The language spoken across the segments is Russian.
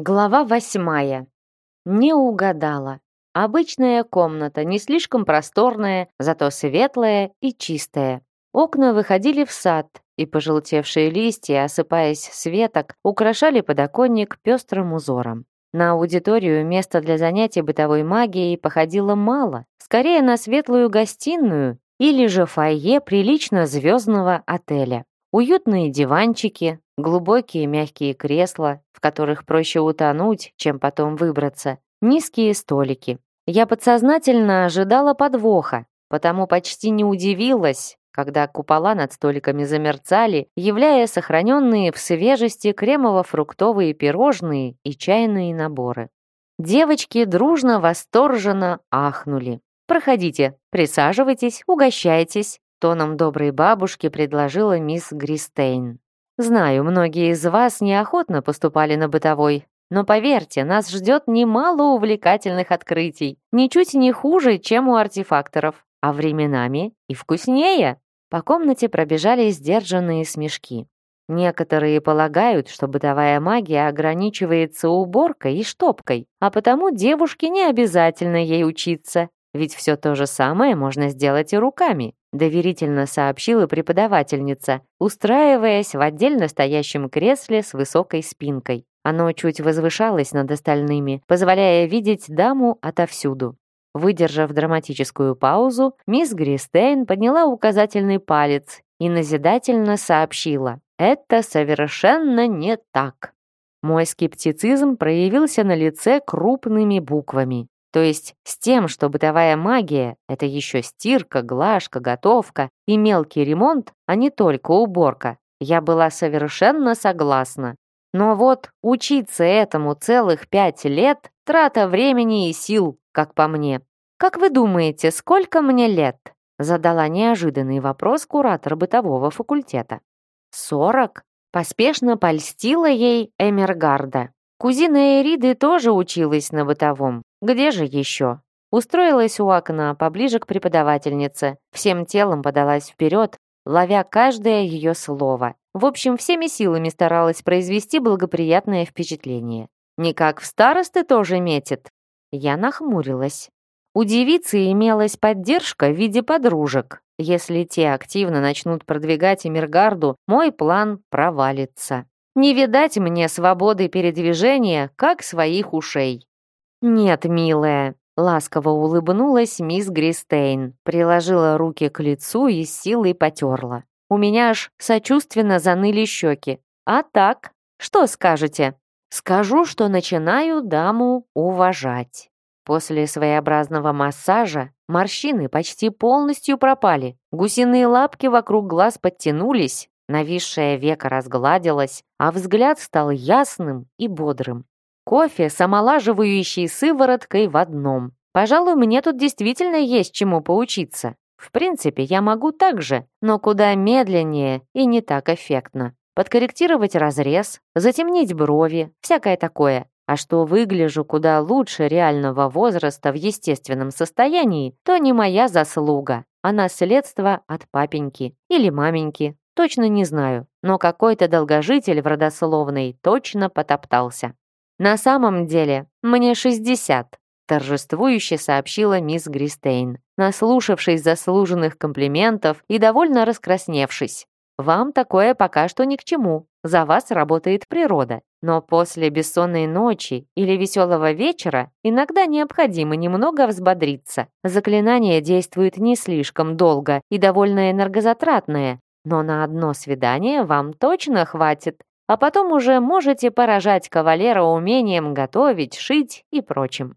Глава восьмая. Не угадала. Обычная комната, не слишком просторная, зато светлая и чистая. Окна выходили в сад, и пожелтевшие листья, осыпаясь с веток, украшали подоконник пестрым узором. На аудиторию места для занятий бытовой магией походило мало, скорее на светлую гостиную или же фойе прилично звездного отеля. Уютные диванчики, глубокие мягкие кресла, в которых проще утонуть, чем потом выбраться, низкие столики. Я подсознательно ожидала подвоха, потому почти не удивилась, когда купола над столиками замерцали, являя сохраненные в свежести кремово-фруктовые пирожные и чайные наборы. Девочки дружно восторженно ахнули. «Проходите, присаживайтесь, угощайтесь», тоном доброй бабушки предложила мисс Гристейн. «Знаю, многие из вас неохотно поступали на бытовой, но поверьте, нас ждет немало увлекательных открытий, ничуть не хуже, чем у артефакторов, а временами и вкуснее». По комнате пробежали сдержанные смешки. Некоторые полагают, что бытовая магия ограничивается уборкой и штопкой, а потому девушке не обязательно ей учиться, ведь все то же самое можно сделать и руками доверительно сообщила преподавательница, устраиваясь в отдельно стоящем кресле с высокой спинкой. Оно чуть возвышалось над остальными, позволяя видеть даму отовсюду. Выдержав драматическую паузу, мисс Гристейн подняла указательный палец и назидательно сообщила «Это совершенно не так». Мой скептицизм проявился на лице крупными буквами. То есть с тем, что бытовая магия — это еще стирка, глажка, готовка и мелкий ремонт, а не только уборка, я была совершенно согласна. Но вот учиться этому целых пять лет — трата времени и сил, как по мне. «Как вы думаете, сколько мне лет?» задала неожиданный вопрос куратор бытового факультета. «Сорок?» Поспешно польстила ей Эмергарда. Кузина Эриды тоже училась на бытовом. Где же еще? Устроилась у окна, поближе к преподавательнице. Всем телом подалась вперед, ловя каждое ее слово. В общем, всеми силами старалась произвести благоприятное впечатление. Никак в старосты тоже метит. Я нахмурилась. У девицы имелась поддержка в виде подружек. Если те активно начнут продвигать Эмиргарду, мой план провалится. Не видать мне свободы передвижения, как своих ушей. «Нет, милая», — ласково улыбнулась мисс Гристейн, приложила руки к лицу и с силой потерла. У меня аж сочувственно заныли щеки. «А так, что скажете?» «Скажу, что начинаю даму уважать». После своеобразного массажа морщины почти полностью пропали, гусиные лапки вокруг глаз подтянулись, нависшее веко разгладилось, а взгляд стал ясным и бодрым. Кофе с омолаживающей сывороткой в одном. Пожалуй, мне тут действительно есть чему поучиться. В принципе, я могу так же, но куда медленнее и не так эффектно. Подкорректировать разрез, затемнить брови, всякое такое. А что выгляжу куда лучше реального возраста в естественном состоянии, то не моя заслуга, а наследство от папеньки или маменьки. Точно не знаю, но какой-то долгожитель в родословной точно потоптался. «На самом деле, мне 60», торжествующе сообщила мисс Гристейн, наслушавшись заслуженных комплиментов и довольно раскрасневшись. «Вам такое пока что ни к чему. За вас работает природа. Но после бессонной ночи или веселого вечера иногда необходимо немного взбодриться. Заклинание действует не слишком долго и довольно энергозатратное, но на одно свидание вам точно хватит а потом уже можете поражать кавалера умением готовить, шить и прочим.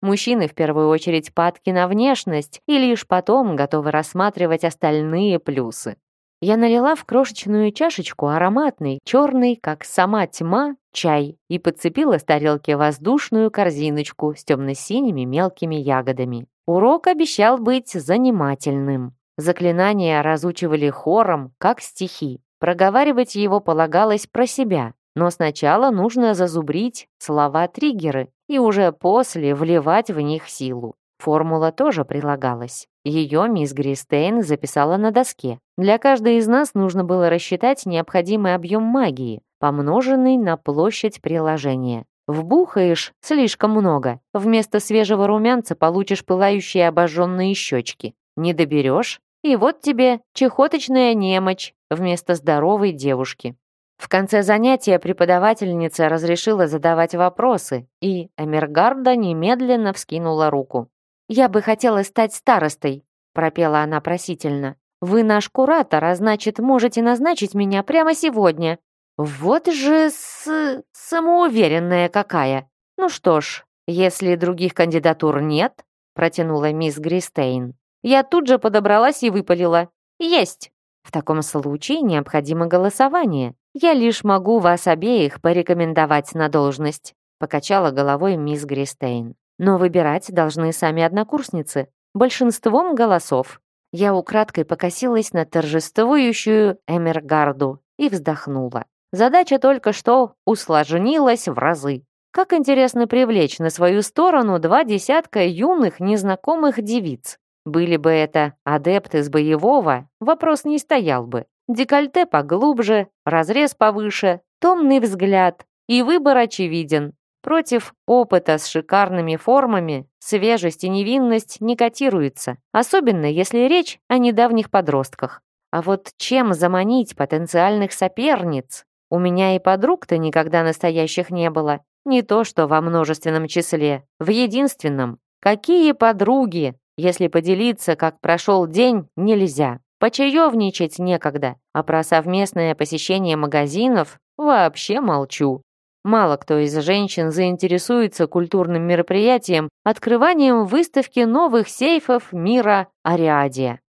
Мужчины в первую очередь падки на внешность и лишь потом готовы рассматривать остальные плюсы. Я налила в крошечную чашечку ароматный, черный, как сама тьма, чай и подцепила с тарелки воздушную корзиночку с темно-синими мелкими ягодами. Урок обещал быть занимательным. Заклинания разучивали хором, как стихи. Проговаривать его полагалось про себя, но сначала нужно зазубрить слова-триггеры и уже после вливать в них силу. Формула тоже прилагалась. Ее мисс Гристейн записала на доске. Для каждой из нас нужно было рассчитать необходимый объем магии, помноженный на площадь приложения. Вбухаешь слишком много. Вместо свежего румянца получишь пылающие обожженные щечки. Не доберешь, и вот тебе чехоточная немочь вместо здоровой девушки. В конце занятия преподавательница разрешила задавать вопросы, и Эмергарда немедленно вскинула руку. «Я бы хотела стать старостой», — пропела она просительно. «Вы наш куратор, а значит, можете назначить меня прямо сегодня». «Вот же с... самоуверенная какая! Ну что ж, если других кандидатур нет», — протянула мисс Гристейн, я тут же подобралась и выпалила. «Есть!» В таком случае необходимо голосование. Я лишь могу вас обеих порекомендовать на должность», покачала головой мисс Гристейн. «Но выбирать должны сами однокурсницы. Большинством голосов». Я украдкой покосилась на торжествующую Эмергарду и вздохнула. Задача только что усложнилась в разы. Как интересно привлечь на свою сторону два десятка юных незнакомых девиц. Были бы это адепты с боевого, вопрос не стоял бы. Декольте поглубже, разрез повыше, томный взгляд, и выбор очевиден. Против опыта с шикарными формами свежесть и невинность не котируются, особенно если речь о недавних подростках. А вот чем заманить потенциальных соперниц? У меня и подруг-то никогда настоящих не было. Не то что во множественном числе, в единственном. Какие подруги? Если поделиться, как прошел день, нельзя. Почаевничать некогда, а про совместное посещение магазинов вообще молчу. Мало кто из женщин заинтересуется культурным мероприятием, открыванием выставки новых сейфов мира Ариадия.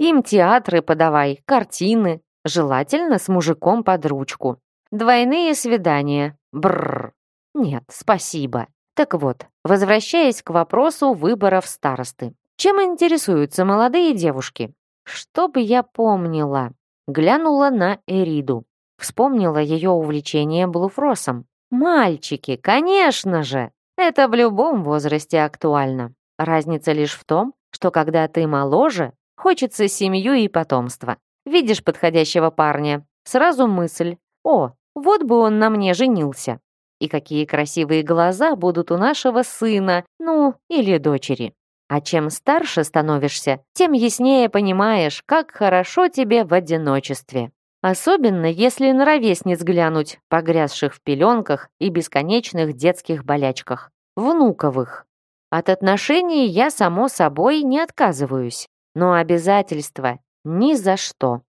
Им театры подавай, картины, желательно с мужиком под ручку. Двойные свидания. Бррр. Нет, спасибо. Так вот, возвращаясь к вопросу выборов старосты. Чем интересуются молодые девушки? Чтобы я помнила. Глянула на Эриду. Вспомнила ее увлечение блуфросом. Мальчики, конечно же! Это в любом возрасте актуально. Разница лишь в том, что когда ты моложе, хочется семью и потомство. Видишь подходящего парня, сразу мысль «О, вот бы он на мне женился». И какие красивые глаза будут у нашего сына, ну, или дочери. А чем старше становишься, тем яснее понимаешь, как хорошо тебе в одиночестве. Особенно если на ровесниц глянуть, погрязших в пеленках и бесконечных детских болячках. Внуковых. От отношений я, само собой, не отказываюсь. Но обязательства ни за что.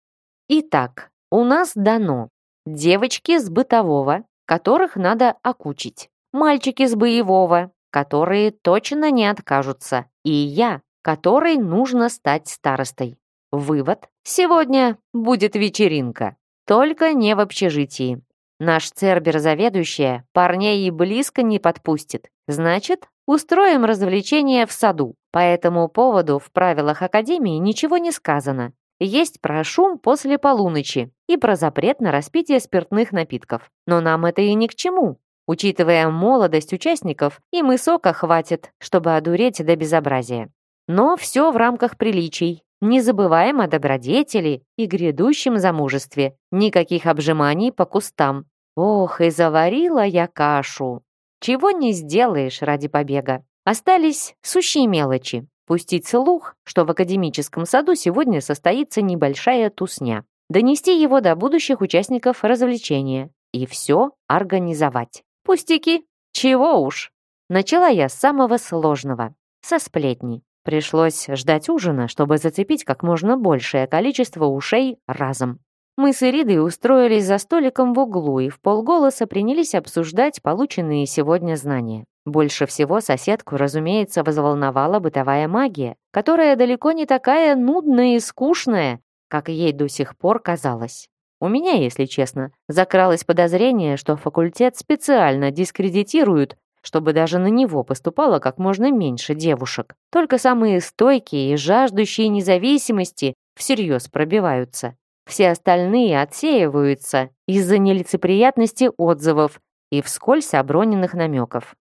Итак, у нас дано девочки с бытового, которых надо окучить, мальчики с боевого, которые точно не откажутся, и я, которой нужно стать старостой. Вывод. Сегодня будет вечеринка. Только не в общежитии. Наш цербер-заведующая парней и близко не подпустит. Значит, устроим развлечение в саду. По этому поводу в правилах Академии ничего не сказано. Есть про шум после полуночи и про запрет на распитие спиртных напитков. Но нам это и ни к чему. Учитывая молодость участников, им и сока хватит, чтобы одуреть до безобразия. Но все в рамках приличий. Не забываем о добродетели и грядущем замужестве. Никаких обжиманий по кустам. Ох, и заварила я кашу. Чего не сделаешь ради побега. Остались сущие мелочи. Пустить слух, что в академическом саду сегодня состоится небольшая тусня. Донести его до будущих участников развлечения. И все организовать. Пустяки. Чего уж. Начала я с самого сложного. Со сплетни. Пришлось ждать ужина, чтобы зацепить как можно большее количество ушей разом. Мы с Иридой устроились за столиком в углу и в полголоса принялись обсуждать полученные сегодня знания. Больше всего соседку, разумеется, взволновала бытовая магия, которая далеко не такая нудная и скучная, как ей до сих пор казалось. У меня, если честно, закралось подозрение, что факультет специально дискредитируют, чтобы даже на него поступало как можно меньше девушек. Только самые стойкие и жаждущие независимости всерьез пробиваются. Все остальные отсеиваются из-за нелицеприятности отзывов и вскользь оброненных намеков.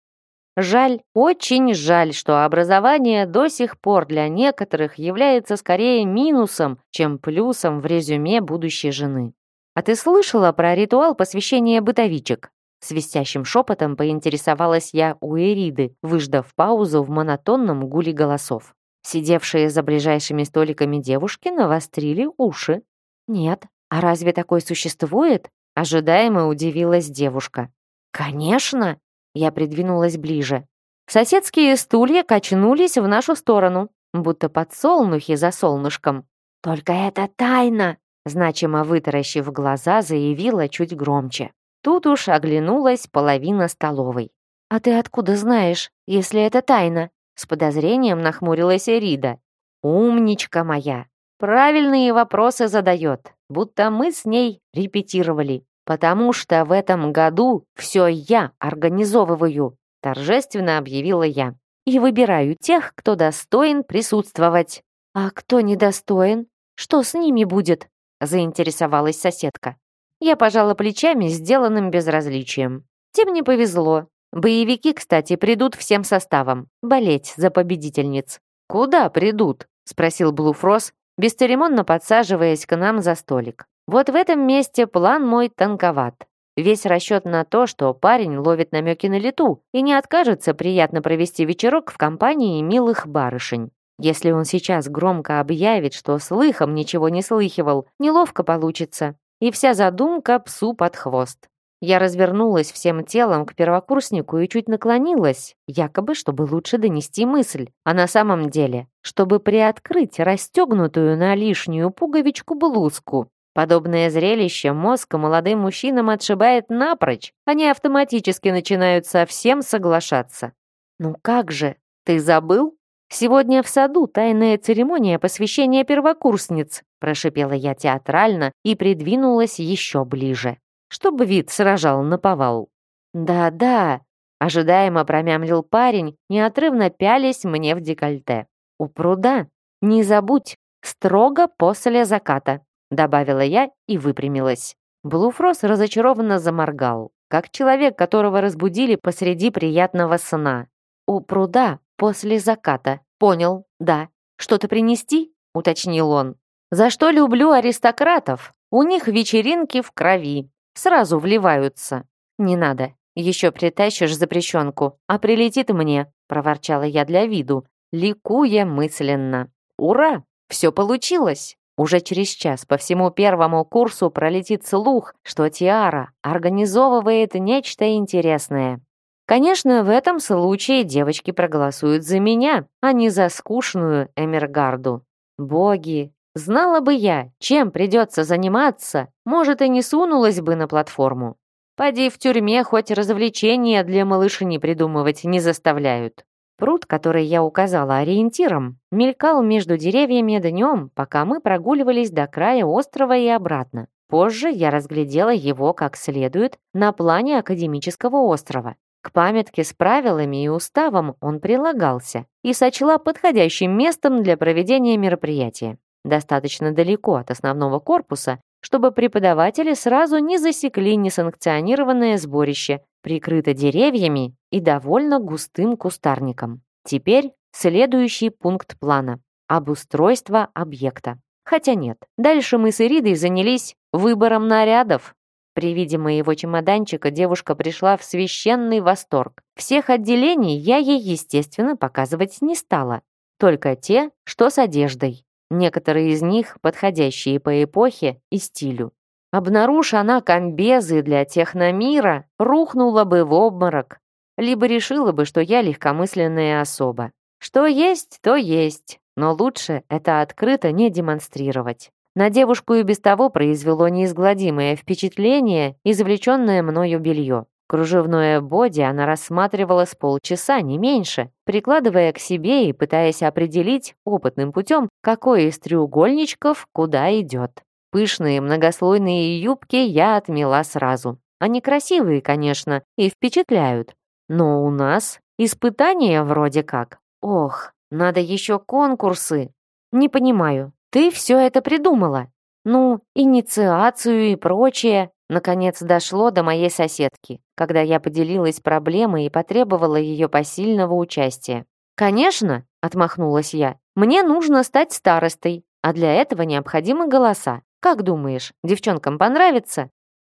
Жаль, очень жаль, что образование до сих пор для некоторых является скорее минусом, чем плюсом в резюме будущей жены. А ты слышала про ритуал посвящения бытовичек? Свистящим шепотом поинтересовалась я у Эриды, выждав паузу в монотонном гуле голосов. Сидевшие за ближайшими столиками девушки навострили уши. «Нет, а разве такой существует?» Ожидаемо удивилась девушка. «Конечно!» Я придвинулась ближе. Соседские стулья качнулись в нашу сторону, будто подсолнухи за солнышком. «Только это тайна!» Значимо вытаращив глаза, заявила чуть громче. Тут уж оглянулась половина столовой. «А ты откуда знаешь, если это тайна?» С подозрением нахмурилась Эрида. «Умничка моя! Правильные вопросы задает, будто мы с ней репетировали. Потому что в этом году все я организовываю», торжественно объявила я. «И выбираю тех, кто достоин присутствовать». «А кто недостоин? Что с ними будет?» Заинтересовалась соседка. Я пожала плечами, сделанным безразличием. Тем не повезло. Боевики, кстати, придут всем составом. Болеть за победительниц. «Куда придут?» — спросил Блуфрос, бесцеремонно подсаживаясь к нам за столик. Вот в этом месте план мой тонковат. Весь расчет на то, что парень ловит намеки на лету и не откажется приятно провести вечерок в компании милых барышень. Если он сейчас громко объявит, что слыхом ничего не слыхивал, неловко получится. И вся задумка псу под хвост. Я развернулась всем телом к первокурснику и чуть наклонилась, якобы, чтобы лучше донести мысль, а на самом деле, чтобы приоткрыть расстегнутую на лишнюю пуговичку блузку. Подобное зрелище мозг молодым мужчинам отшибает напрочь, они автоматически начинают совсем соглашаться. «Ну как же, ты забыл?» «Сегодня в саду тайная церемония посвящения первокурсниц», прошипела я театрально и придвинулась еще ближе, чтобы вид сражал на повал. «Да-да», — ожидаемо промямлил парень, неотрывно пялись мне в декольте. «У пруда. Не забудь, строго после заката», добавила я и выпрямилась. Блуфрос разочарованно заморгал, как человек, которого разбудили посреди приятного сна. «У пруда «После заката. Понял, да. Что-то принести?» — уточнил он. «За что люблю аристократов? У них вечеринки в крови. Сразу вливаются. Не надо. Еще притащишь запрещенку, а прилетит мне», — проворчала я для виду, ликуя мысленно. «Ура! Все получилось!» Уже через час по всему первому курсу пролетит слух, что Тиара организовывает нечто интересное. Конечно, в этом случае девочки проголосуют за меня, а не за скучную Эмергарду. Боги, знала бы я, чем придется заниматься, может, и не сунулась бы на платформу. Поди в тюрьме хоть развлечения для малышни придумывать не заставляют. Пруд, который я указала ориентиром, мелькал между деревьями днем, пока мы прогуливались до края острова и обратно. Позже я разглядела его как следует на плане академического острова. К памятке с правилами и уставом он прилагался и сочла подходящим местом для проведения мероприятия. Достаточно далеко от основного корпуса, чтобы преподаватели сразу не засекли несанкционированное сборище, прикрыто деревьями и довольно густым кустарником. Теперь следующий пункт плана – обустройство объекта. Хотя нет, дальше мы с Иридой занялись выбором нарядов. При виде моего чемоданчика девушка пришла в священный восторг. Всех отделений я ей, естественно, показывать не стала. Только те, что с одеждой. Некоторые из них подходящие по эпохе и стилю. Обнаружь она комбезы для техномира, рухнула бы в обморок. Либо решила бы, что я легкомысленная особа. Что есть, то есть. Но лучше это открыто не демонстрировать. На девушку и без того произвело неизгладимое впечатление извлеченное мною белье. Кружевное боди она рассматривала с полчаса, не меньше, прикладывая к себе и пытаясь определить опытным путем, какой из треугольничков куда идет. Пышные многослойные юбки я отмела сразу. Они красивые, конечно, и впечатляют. Но у нас испытания вроде как. Ох, надо еще конкурсы. Не понимаю, ты все это придумала. Ну, инициацию и прочее. Наконец дошло до моей соседки, когда я поделилась проблемой и потребовала ее посильного участия. «Конечно», — отмахнулась я, — «мне нужно стать старостой, а для этого необходимы голоса. Как думаешь, девчонкам понравится?»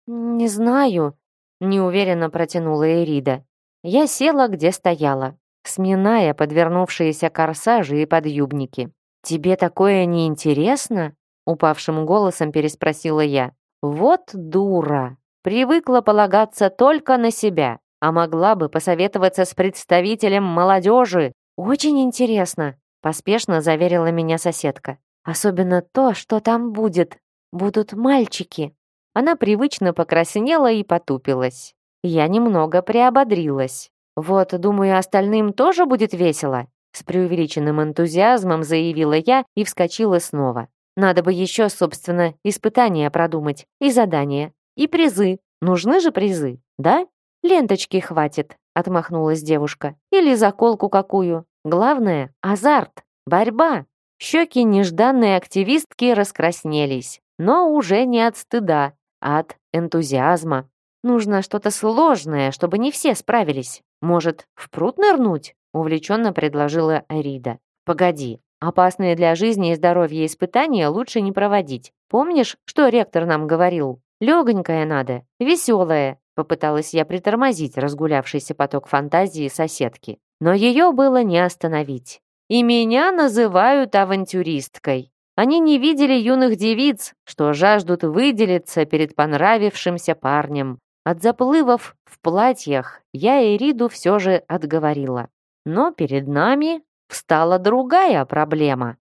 «Не знаю», неуверенно протянула Эрида. Я села, где стояла, сминая подвернувшиеся корсажи и подъюбники. «Тебе такое не интересно?» упавшим голосом переспросила я. «Вот дура! Привыкла полагаться только на себя, а могла бы посоветоваться с представителем молодежи. Очень интересно!» поспешно заверила меня соседка. «Особенно то, что там будет. Будут мальчики». Она привычно покраснела и потупилась. Я немного приободрилась. «Вот, думаю, остальным тоже будет весело», с преувеличенным энтузиазмом заявила я и вскочила снова. «Надо бы еще, собственно, испытания продумать, и задания, и призы. Нужны же призы, да?» «Ленточки хватит», — отмахнулась девушка. «Или заколку какую. Главное — азарт, борьба». Щеки нежданной активистки раскраснелись, но уже не от стыда, а от энтузиазма. Нужно что-то сложное, чтобы не все справились. Может, в пруд нырнуть? Увлеченно предложила Арида. Погоди, опасные для жизни и здоровья испытания лучше не проводить. Помнишь, что ректор нам говорил? Легонькое надо, веселое. Попыталась я притормозить разгулявшийся поток фантазии соседки. Но ее было не остановить. И меня называют авантюристкой. Они не видели юных девиц, что жаждут выделиться перед понравившимся парнем. От заплывов в платьях я Эриду все же отговорила. Но перед нами встала другая проблема.